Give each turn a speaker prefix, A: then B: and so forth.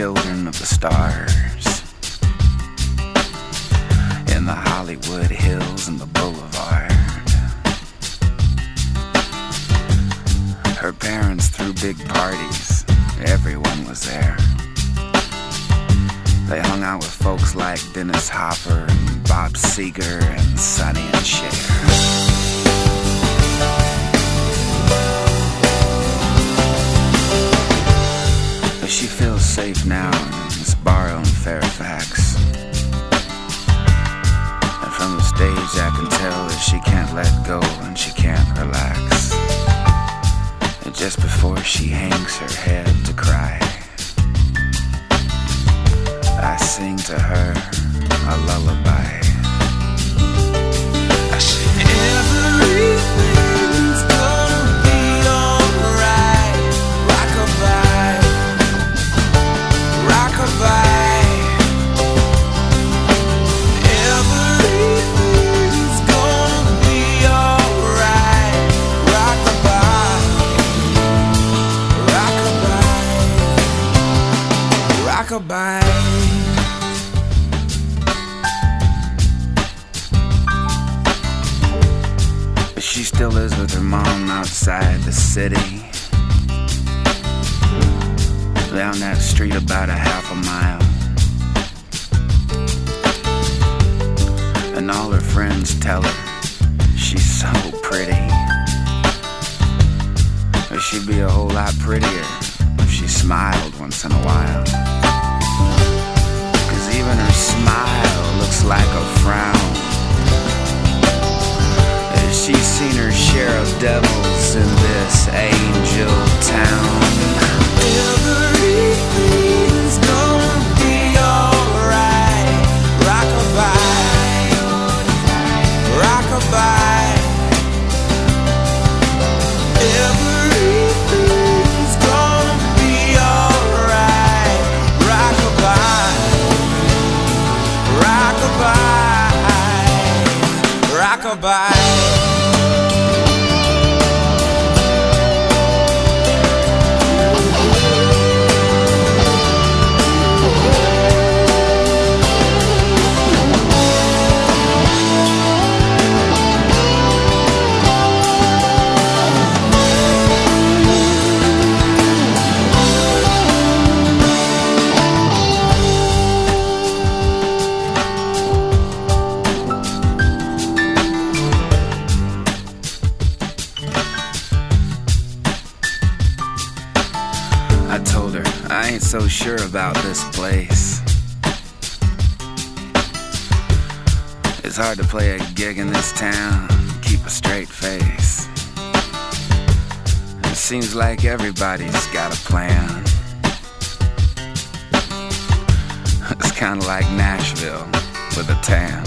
A: children of the stars. In the Hollywood Hills and the Boulevard. Her parents threw big parties. Everyone was there. They hung out with folks like Dennis Hopper and Bob Seger and Sonny and Cher. Safe now in this bar Fairfax. And from the stage I can tell that she can't let go and she can't relax. And just before she hangs her head to cry, I sing to her a lullaby. Rockabye. She still lives with her mom outside the city. Down that street about a half a mile. And all her friends tell her she's so pretty. But she'd be a whole lot prettier if she smiled once in a while. Even her smile looks like a frown. She's seen her share of devils in this angel town. Rockabye. So sure about this place. It's hard to play a gig in this town, keep a straight face. It seems like everybody's got a plan. It's kinda like Nashville with a tan.